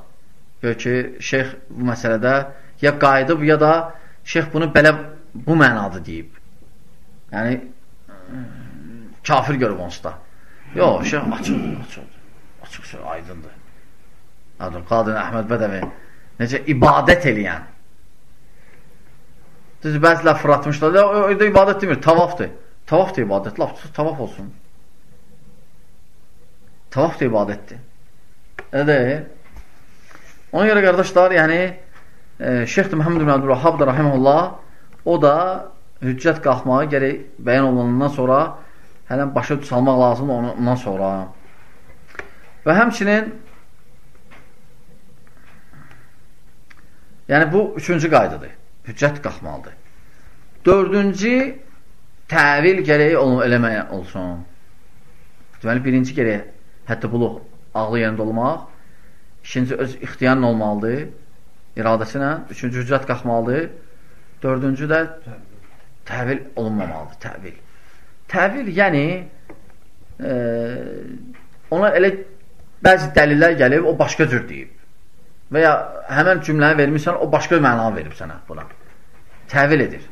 Gör ki, şeyx bu məsələdə ya qayıdıb, ya da şeyx bunu belə bu mənada deyib. Yəni, kafir görüb onsuz da. Yox, şeyx açıq, açıq, açıq söz, aydındır. Adım, Qadın Əhməd Bədəvi necə ibadət eləyən. Düzdür, bəzilər fırlatmışlar, o, o, o ibadət demir, tavafdır. Tavaf da ibadət, laf tavaf olsun. Tavaf da ibadətdir. Elə Ona görə qardaşlar, yəni e, Şeyx Məhəmməd ibn Abdülvahhab da rahimehullah o da hüccət qalxmağı gərək bəyan olunandan sonra hələn başa salmaq lazımdır ondan sonra. Və həmçinin yəni bu üçüncü qaydadır. Hüccət qalxmalıdır. Dördüncü təvil gərək onu eləməyə olsun. Deməli, birinci gərək hətta buluq ağlı yerində olmaq, ikinci öz ixtiyarın olmalıdır, iradəsinə, üçüncü hüccət qalxmalıdır, dördüncü də təvil olunmamalıdır, təvil. Təvil, yəni e, ona elə bəzi dəlillər gəlib, o başqa cür deyib. Və ya həmən cümləni vermirsən, o başqa məna verib sənə buna. Təvil edir.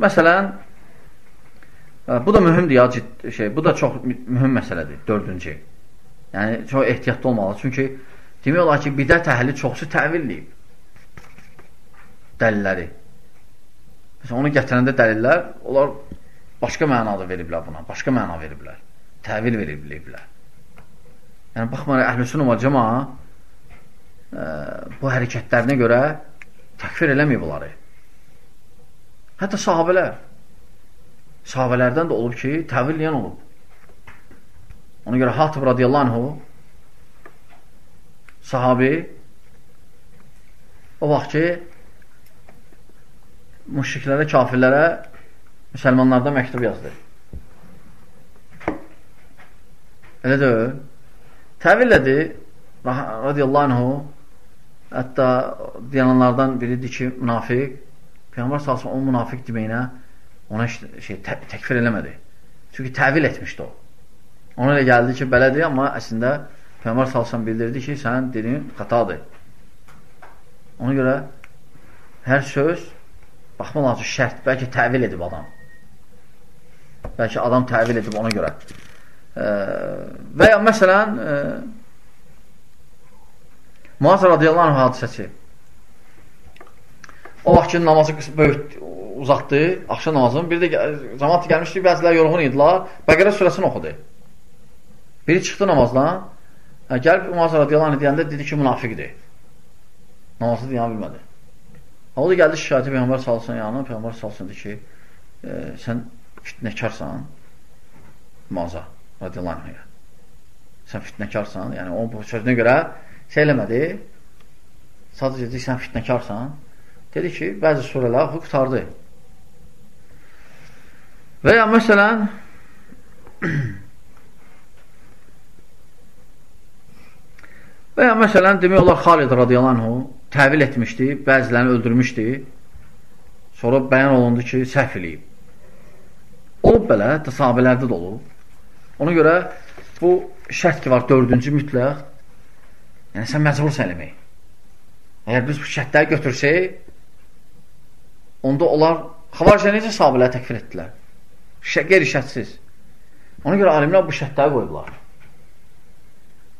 Məsələn, Bu da mühümdür ya ciddi şey. Bu da çox mühüm məsələdir. Dördüncü. Yəni çox ehtiyatlı olmalı. Çünki demək olar ki, bidət əhli çoxsu təvilləyib dəlilləri. Məsələn, onu gətirəndə dəlillər, onlar başqa mənada veriblər buna. Başqa məna veriblər. Təvil veriblər. Yəni, baxmayaraq, əhl-i və cəma ə, bu hərəkətlərinə görə təkfir eləməyib bunları. Hətta sahabələr sahabələrdən də olub ki, təvil eləyən olub. Ona görə Hatib radiyallahu anhu sahabi o vaxt ki müşriklərə, kafirlərə müsəlmanlarda məktub yazdı. Elə deyil. Təvil edir radiyallahu anhu hətta deyanlardan biridir ki, münafiq Peyğəmbər salsın o münafiq deməyinə ona şey, tə təkfir eləmədi. Çünki təvil etmişdi o. Ona elə gəldi ki, belədir, amma əslində Peyğəmbər salsın bildirdi ki, sənin dilin xatadır. Ona görə hər söz baxmaq lazım şərt, bəlkə təvil edib adam. Bəlkə adam təvil edib ona görə. E, və ya məsələn e, Muaz radiyallahu anh hadisəsi. O vaxt ki, namazı böyük uzatdı, axşam namazını. Bir də cəmat gəlmişdi, bəzilər yorğun idilər. Bəqərə surəsini oxudu. Biri çıxdı namazdan, hə, gəlib Muaz radiyallahu anh deyəndə dedi ki, münafiqdir. Namazı deyən bilmədi. O da gəldi şikayəti Peyğəmbər salsın yanına, Peyğəmbər salsın dedi ki, e, sən fitnəkarsan Muaza radiyallahu anhə. Sən fitnəkarsan, yəni o bu sözünə görə şey eləmədi. Sadəcə dedi, sən fitnəkarsan. Dedi ki, bəzi surələr oxu qutardı. Və ya məsələn və ya məsələn demək olar Xalid radiyallahu təvil etmişdi, bəzilərini öldürmüşdü. Sonra bəyan olundu ki, səhv eləyib. Olub belə, hətta sahabələrdə də olub. Ona görə bu şərt ki var, dördüncü mütləq, yəni sən məcbursan eləmək. Əgər biz bu şərtləri götürsək, onda onlar xavaricə necə sahabələri təkfir etdilər? Qeyri-şərtsiz. Ona görə alimlər bu şərtləri qoyublar.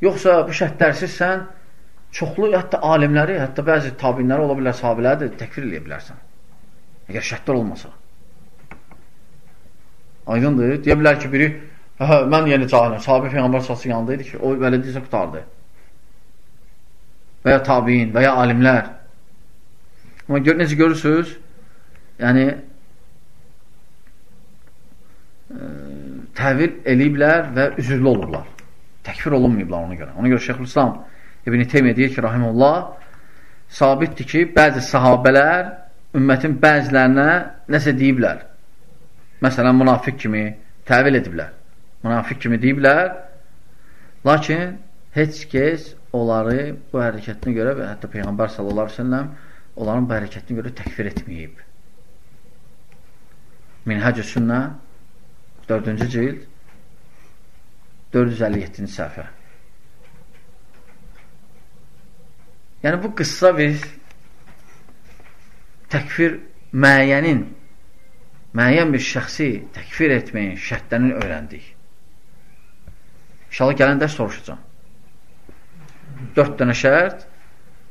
Yoxsa bu şərtlərsiz sən çoxlu, hətta alimləri, hətta bəzi tabinləri ola bilər, sahabələri də təkfir edə bilərsən. Əgər şərtlər olmasa. Aydındır. Deyə bilər ki, biri hə, mən yeni cahilim, sahabə Peyğəmbər sası yanında idi ki, o belə deyirsə qutardı. Və ya tabiin, və ya alimlər. Amma gör, necə görürsünüz, yəni ə, təvil eləyiblər və üzürlü olurlar. Təkfir olunmayıblar ona görə. Ona görə Şeyxülislam İbn-i Teymiyyə deyir ki, rahimullah, sabitdir ki, bəzi sahabələr ümmətin bəzilərinə nəsə deyiblər. Məsələn, münafiq kimi təvil ediblər. Münafiq kimi deyiblər. Lakin heç kəs onları bu hərəkətinə görə və hətta Peyğəmbər sallallahu əleyhi və səlləm onların bu hərəkətinə görə təkfir etməyib. Minhəcü Sünnə 4-cü cild 457-ci səhifə. Yəni bu qıssa bir təkfir müəyyənin müəyyən bir şəxsi təkfir etməyin şərtlərini öyrəndik. İnşallah gələn dərs soruşacağam. Dörd dənə şərt,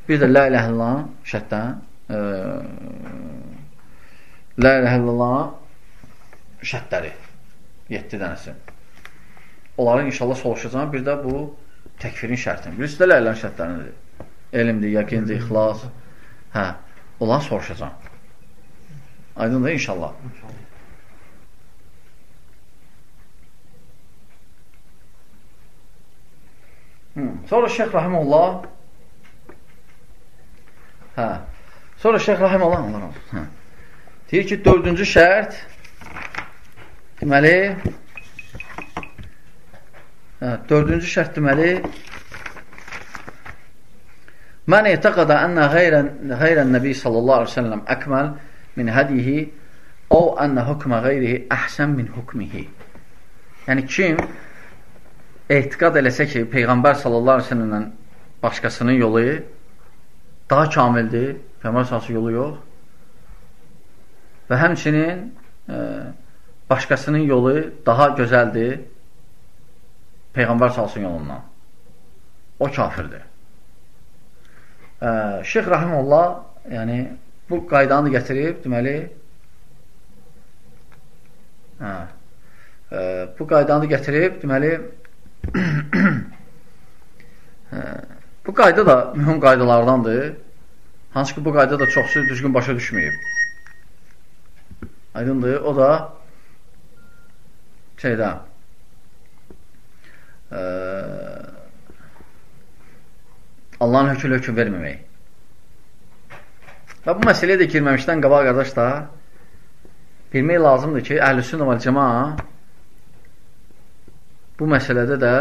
bir də la ilə illallah şərtdən e, la ilə illallah şərtləri 7 dənəsi. Onları inşallah soruşacağam. Bir də bu təkfirin şərtini. Birisi də ləylərin şərtləridir. Elmdir, yəqindir, ixlas. Hə, onları soruşacağam. Aydındır inşallah. İnşallah. Hmm. Sonra Şeyx Rahimullah hə, sonra Şeyx Rahimullah Allah hə, deyir ki, dördüncü şərt Deməli, hə, dördüncü şərt deməli, Mən etəqədə ənə qeyrən, nəbi sallallahu aleyhi ve sellem əkməl min hədihi o ənə hükmə qeyrihi əhsən min hükmihi. Yəni, kim etiqad eləsə ki, Peyğəmbər sallallahu aleyhi ve sellemdən başqasının yolu daha kamildir, Peyğəmbər sallallahu yolu yox və həmçinin e, başqasının yolu daha gözəldir Peyğəmbər salsın yolundan. O kafirdir. Ə, Şeyx Rahimullah yəni, bu qaydanı gətirib, deməli, hə, ə, bu qaydanı gətirib, deməli, hə, bu qayda da mühüm qaydalardandır. Hansı ki, bu qayda da çoxsu düzgün başa düşməyib. Aydındır. O da şeydə e, Allahın hökmü hökm verməmək. Və bu məsələyə də girməmişdən qabaq qardaş da bilmək lazımdır ki, əhl-i sünnə və cəma bu məsələdə də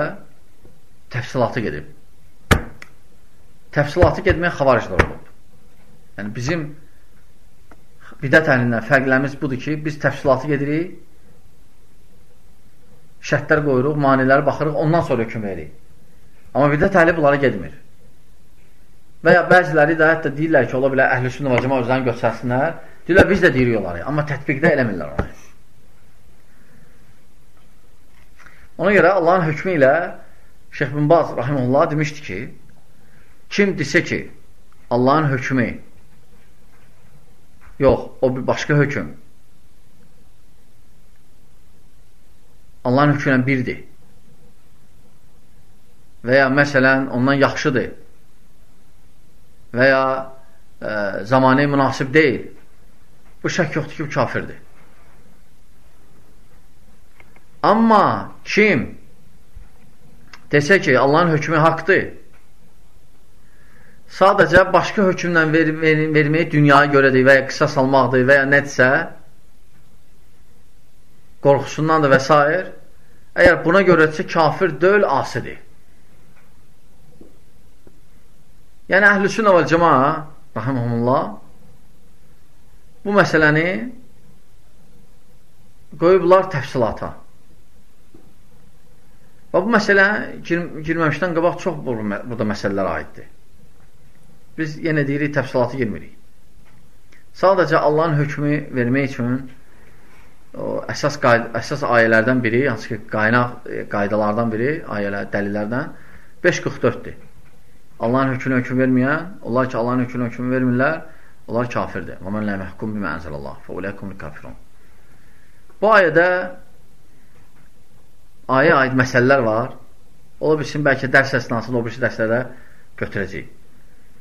təfsilatı gedib. Təfsilatı gedmək xavariclər olub. Yəni, bizim bidət əhlindən fərqlərimiz budur ki, biz təfsilatı gedirik, şərtlər qoyuruq, maniləri baxırıq, ondan sonra hökm veririk. Amma bidət əhli bunlara gedmir. Və ya bəziləri də hətta deyirlər ki, ola sünnə və cəma özlərini göstərsinlər. Deyirlər, biz də deyirik onları, amma tətbiqdə eləmirlər onu. Ona görə Allahın hökmü ilə Şeyh bin Baz rahimullah demişdi ki, kim desə ki, Allahın hökmü yox, o bir başqa hökm Allahın hökmü ilə birdir. Və ya məsələn ondan yaxşıdır. Və ya e, zamanı münasib deyil. Bu şək yoxdur ki, bu kafirdir. Amma kim desə ki, Allahın hökmü haqdır sadəcə başqa hökmlə ver, ver, verməyi dünyaya görədir və ya qisas almaqdır və ya nədirsə qorxusundandır və s. Əgər buna görədirsə kafir deyil, asidir. Yəni, əhl-i sünnə və cəma, rahiməhumullah, bu məsələni qoyublar təfsilata. Və bu məsələ gir girməmişdən qabaq çox burada məsələlər aiddir. Biz yenə deyirik, təfsilatı girmirik. Sadəcə Allahın hökmü vermək üçün o əsas əsas ayələrdən biri, hansı ki, qaynaq e, qaydalardan biri, ayələr, dəlillərdən 544-dür. Allahın hökmünə hökm verməyən, onlar ki, Allahın hökmünə hökm vermirlər, onlar kafirdir. Və mən lə məhkum bimə ənzəlallah, fə uləykum kafirun. Bu ayədə ayə aid məsələlər var. Ola bilsin, bəlkə dərs əsnasında o birisi dərslərdə götürəcək.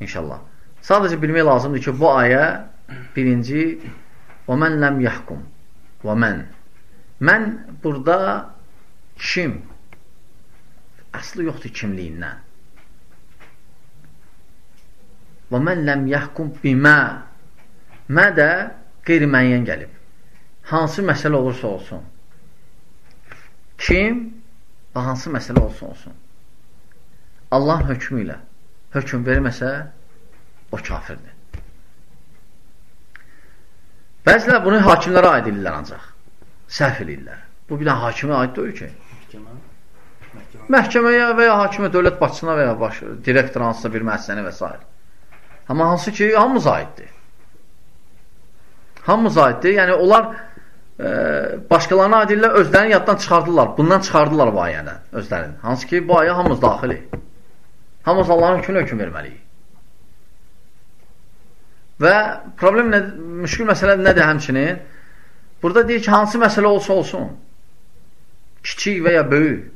İnşallah. Sadəcə bilmək lazımdır ki, bu ayə birinci və mən ləm yəhkum və mən mən burada kim? Əsli yoxdur kimliyindən. Və mən ləm yəhkum bimə Mə də qeyri-müəyyən gəlib. Hansı məsələ olursa olsun. Kim və hansı məsələ olsa olsun. Allah hökmü ilə hökm verməsə, o kafirdir. Bəzilər bunu hakimlərə aid edirlər ancaq. Səhv edirlər. Bu bir də hakimə aid deyil ki. Məhkəməyə və ya hakimə, dövlət başçısına və ya baş, direktor hansısa bir müəssisəni və s. Amma hansı ki, hamımız aiddir. Hamımız aiddir. Yəni, onlar e, başqalarına aiddirlər, özlərini yaddan çıxardırlar. Bundan çıxardırlar bu ayədən, özlərini. Hansı ki, bu ayə hamımız daxili. Hamımız Allahın hükmünə hökm verməliyik. Və problem nə, müşkül məsələ nədir həmçinin? Burada deyir ki, hansı məsələ olsa olsun. Kiçik və ya böyük.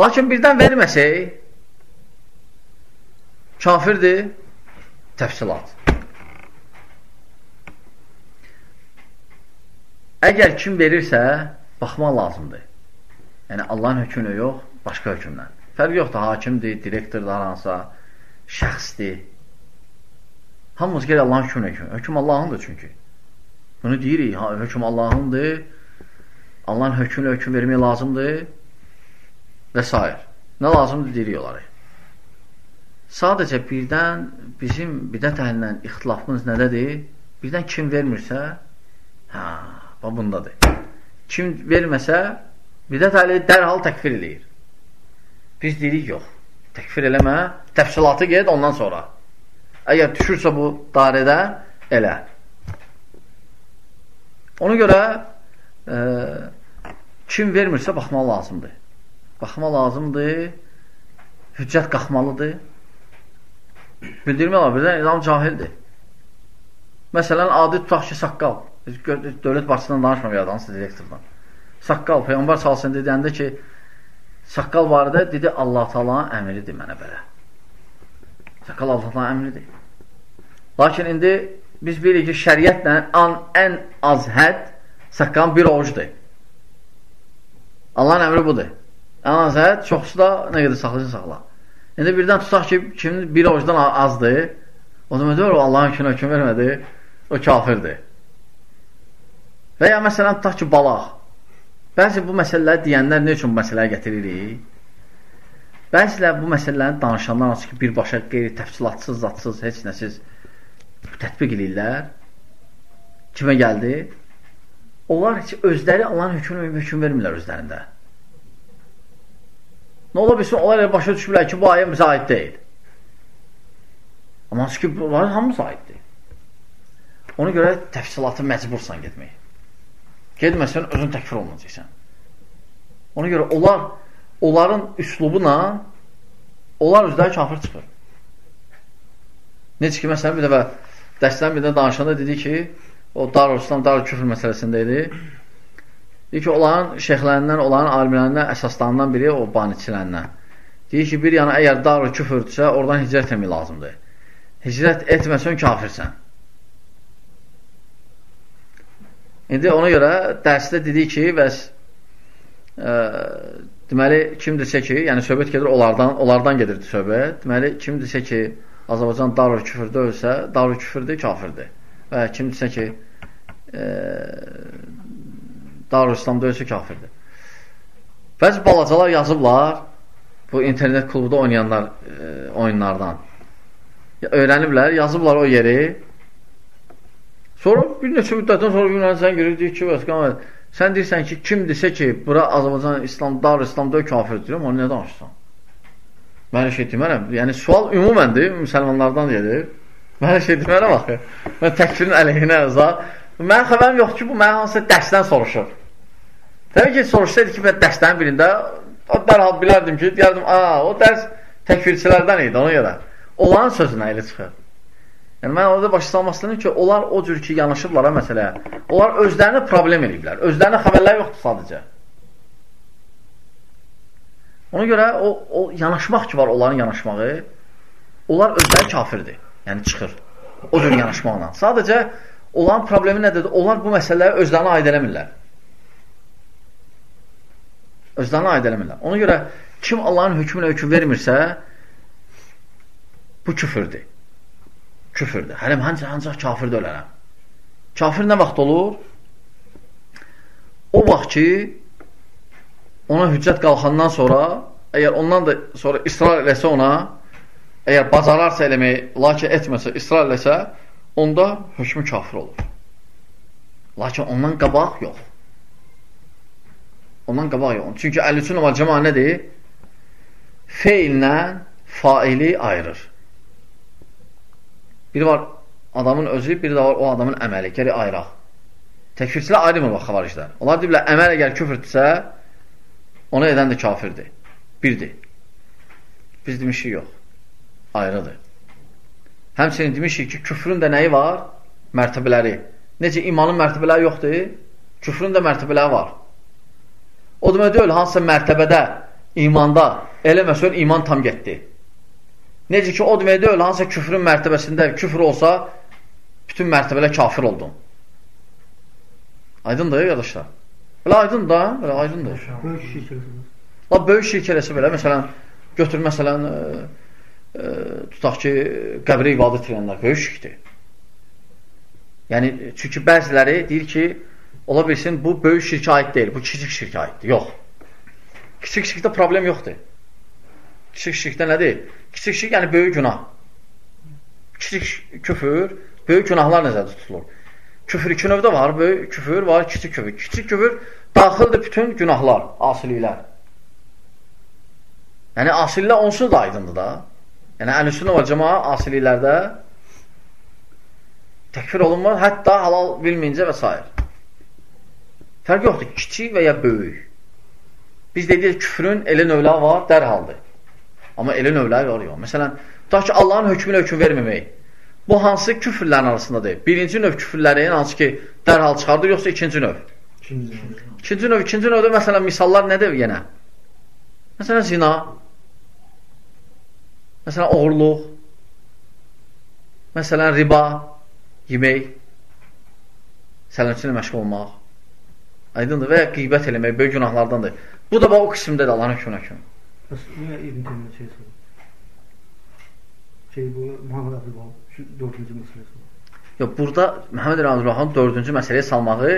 Lakin birdən verməsək, kafirdir, təfsilat. Əgər kim verirsə, baxmaq lazımdır. Yəni, Allahın hökmünə yox, başqa hökmlə. Fərq yoxdur, hakimdir, direktordur, haransa, şəxsdir. Hamımız gəlir Allahın hökmünə hökm. Hökm Allahındır çünki. Bunu deyirik, hökm Allahındır. Allahın hökmünə hökm vermək lazımdır və s. Nə lazımdır deyirik onları. Sadəcə birdən bizim bidət əhlindən ixtilafımız nədədir? Birdən kim vermirsə, hə, bu bundadır. Kim verməsə, bidət əhli dərhal təkfir eləyir. Biz deyirik, yox. Təkfir eləmə, təfsilatı ged ondan sonra. Əgər düşürsə bu dairədə, elə. Ona görə e, kim vermirsə, baxmaq lazımdır. Baxmaq lazımdır, hüccət qalxmalıdır. Bildirmək olar, birdən adam cahildir. Məsələn, adi tutaq ki, saqqal. Dövlət başçısından danışmamayaq, hansısa direktordan. Saqqal, Peyğəmbər salsın deyəndə ki, saqqal barədə dedi, Allah talanın əmridir mənə belə. Saqqal Allah talanın əmridir. Lakin indi biz bilirik ki, şəriətlə an, ən az hədd saqqalın bir ovucdur. Allahın əmri budur. Ən az hədd, çoxsu da nə qədər saxlayın saxla. İndi birdən tutaq ki, kim bir orucdan azdır, o zaman deyir, Allahın kimi hökum vermədi, o kafirdir. Və ya məsələn, tutaq ki, balaq. Bəzi bu məsələləri deyənlər nə üçün bu məsələyə gətiririk? Bəzilər bu məsələlərini danışanlar hansı ki, birbaşa qeyri təfsilatsız, zatsız, heç nəsiz tətbiq edirlər. Kimə gəldi? Onlar heç özləri Allahın hökmünü hökm vermirlər özlərində. Nə ola bilsin, onlar elə başa düşürlər ki, bu ayə aid deyil. Amma ki, bunların hamısı aiddir. Ona görə təfsilatı məcbursan getmək. Gedməsən, özün təkfir olunacaqsan. Ona görə onlar onların üslubuna onlar özləri kafir çıxır. Necə ki, məsələn, bir dəfə dərsdən bir də danışanda dedi ki, o Darül İslam, Darül Küfür məsələsində idi. Deyir ki, onların şeyxlərindən, onların alimlərindən əsaslarından biri o baniçilərindən. Deyir ki, bir yana əgər Darül Küfürdürsə, oradan hicrət etmək lazımdır. Hicrət etməsən kafirsən. İndi ona görə dərsdə dedi ki, bəs ə, deməli, kimdirsə ki, yəni söhbət gedir onlardan, onlardan gedirdi söhbət. Deməli, kimdirsə ki, Azərbaycan darül küfrdə ölsə, darül küfrdir, kafirdir. Və kimdirsə ki, ə, darül İslamda ölsə, kafirdir. Bəzi balacalar yazıblar, bu internet klubda oynayanlar ə, oyunlardan. Öyrəniblər, yazıblar o yeri. Sonra bir neçə müddətdən sonra bir sən görür, deyir ki, qaməd, Sən deyirsən ki, kimdirsə ki, bura Azərbaycan İslam, Dar İslamda kafirdir, onu nə danışsan? Mən şey demərəm. Yəni, sual ümuməndir, müsəlmanlardan gedir. Mən şey demərəm axı. Mən təkfirin əleyhinə zat. Mənim xəbərim yoxdur ki, bu mənə hansısa dərsdən soruşur. Təbii ki, soruşsaydı ki, mən dərslərin birində o dərhal bilərdim ki, deyərdim, aa, o dərs təkfirçilərdən idi, ona görə. Olan sözünə elə çıxır. Yəni, mən orada başa salmaq istədim ki, onlar o cür ki, yanaşıblar ha məsələyə. Onlar özlərini problem ediblər. Özlərinə xəbərlər yoxdur sadəcə. Ona görə o, o yanaşmaq ki var, onların yanaşmağı, onlar özləri kafirdir. Yəni, çıxır. O cür yanaşmaqla. Sadəcə, olan problemi nədir? Onlar bu məsələləri özlərinə aid eləmirlər. Özlərinə aid eləmirlər. Ona görə kim Allahın hökmünə hökm vermirsə, bu küfürdür küfürdür. Hələm ancaq, ancaq kafirdə ölərəm. Kafir nə vaxt olur? O vaxt ki, ona hüccət qalxandan sonra, əgər ondan da sonra israr eləsə ona, əgər bacararsa eləməyi, lakin etməsə, israr eləsə, onda hökmü kafir olur. Lakin ondan qabaq yox. Ondan qabaq yox. Çünki əl-üçün və cəma nədir? Feillə faili ayırır. Biri var adamın özü, biri də var o adamın əməli. Gəri ayıraq. Təkfirçilər ayrılmır bax xavariclər. Onlar deyirlər, əməl əgər küfürdürsə, onu edən də kafirdir. Birdir. Biz demişik, yox. Ayrıdır. Həmçinin demişik ki, küfrün də nəyi var? Mərtəbələri. Necə imanın mərtəbələri yoxdur? Küfrün də mərtəbələri var. O demək deyil, hansısa mərtəbədə, imanda eləməsən, iman tam getdi. Necə ki, o demək deyil, hansısa küfrün mərtəbəsində küfr olsa, bütün mərtəbələr kafir oldun. Aydındır, yadaşlar. Belə aydın da, belə aydındır. Böyük şirk eləsə. La, böyük şirk eləsə belə, məsələn, götür, məsələn, ə, ə, tutaq ki, qəbri ibadət edənlər, böyük şirkdir. Yəni, çünki bəziləri deyir ki, ola bilsin, bu böyük şirkə aid deyil, bu kiçik şirkə aiddir. Yox. Kiçik şirkdə problem yoxdur. Kiçik şirkdə nədir? Kiçik şirk, yəni böyük günah. Kiçik küfür, böyük günahlar nəzərdə tutulur. Küfür iki növdə var, böyük küfür var, kiçik küfür. Kiçik küfür daxildir bütün günahlar, asiliklər. Yəni asiliklər onsuz da aydındır da. Yəni əl-üsünə və cəma asiliklərdə təkfir olunmaz, hətta halal bilməyincə və s. Fərq yoxdur, kiçik və ya böyük. Biz deyirik, küfrün elə növlər var, dərhaldır. Amma elə növləri var yox. Məsələn, tutaq ki, Allahın hökmünə hökm verməmək. Bu hansı küfrlərin arasındadır? Birinci növ küfrlərin hansı ki, dərhal çıxardır, yoxsa ikinci növ? İkinci növ. İkinci növ, ikinci növdə məsələn, misallar nədir yenə? Məsələn, zina. Məsələn, oğurluq. Məsələn, riba, yemək. Sələmçilə məşğul olmaq. Aydındır və ya qeybət eləmək böyük günahlardandır. Bu da o qismdədir Allahın hökmünə hökm. Bəs niyə İbn Teymiyyə şey sorur? Şey bu Muhammed Abdülvahab şu dördüncü məsələ sorur. Yox, burada Məhəmməd Abdülvahab dördüncü məsələyə salmağı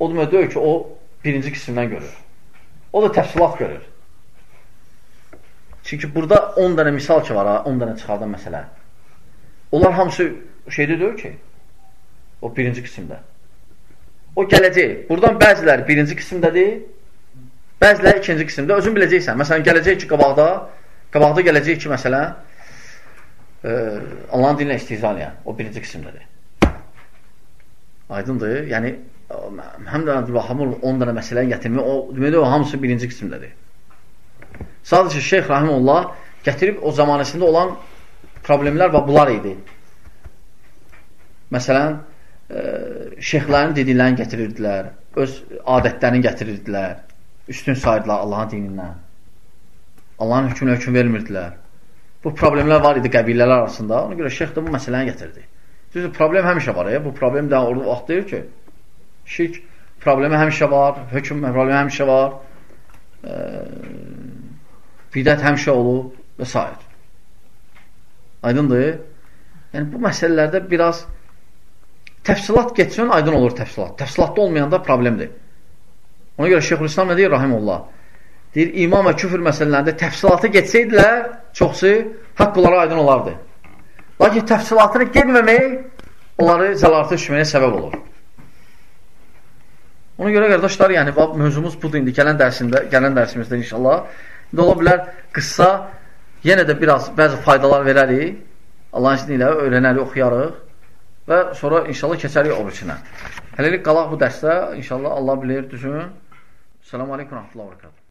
o demək deyil ki, o birinci qismdən görür. O da təfsilat görür. Çünki burada 10 dənə misal ki var, ha, 10 dənə çıxardan məsələ. Onlar hamısı şeydə deyil ki, o birinci qismdə. O gələcək. Buradan bəziləri birinci qismdədir, bəziləri ikinci qismdə. Özün biləcəksən. Məsələn, gələcək ki, qabaqda, qabaqda gələcək ki, məsələn, e, Allahın dininlə istihzaliyə. O birinci qismdədir. Aydındır. Yəni, həm də Abdülvahamın 10 dənə məsələ gətirmək, o, deməli, o hamısı birinci qismdədir. Sadəcə Şeyx Rahimullah gətirib o zamanəsində olan problemlər və bunlar idi. Məsələn, e, şeyxlərin dediklərini gətirirdilər, öz adətlərini gətirirdilər, üstün sayırdılar Allahın dinindən. Allahın hökmünə hökm vermirdilər. Bu problemlər var idi qəbilələr arasında. Ona görə şeyx də bu məsələni gətirdi. Düzdür, problem həmişə var. Ya. Bu problem də orada vaxt deyir ki, şirk problemi həmişə var, hökm problemi həmişə var, e, bidət həmişə olub və s. Aydındır? Yəni, bu məsələlərdə biraz təfsilat getsin, aydın olur təfsilat. Təfsilatda olmayanda problemdir. Ona görə Şeyxülislam nə deyir, Rahimullah? Deyir, iman və küfür məsələlərində təfsilata getsəydilər, çoxsu haqq onlara aydın olardı. Lakin təfsilatını getməmək onları zəlarata düşməyə səbəb olur. Ona görə qardaşlar, yəni mövzumuz budur indi gələn dərsində, gələn dərsimizdə inşallah. İndi ola bilər qıssa yenə də biraz bəzi faydalar verərik. Allahın izni ilə öyrənərik, oxuyarıq və sonra inşallah keçərik o birinə. Hələlik qalaq bu dərsdə, inşallah Allah bilir, düzün. السلام علیکم و رحمت الله وبرکاته